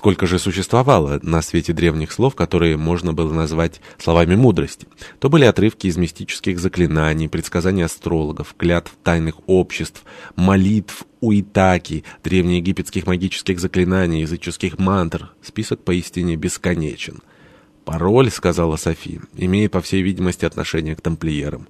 Сколько же существовало на свете древних слов, которые можно было назвать словами мудрости? То были отрывки из мистических заклинаний, предсказаний астрологов, клятв тайных обществ, молитв уитаки, древнеегипетских магических заклинаний, языческих мантр. Список поистине бесконечен. «Пароль», — сказала Софи, — имеет, по всей видимости, отношение к тамплиерам.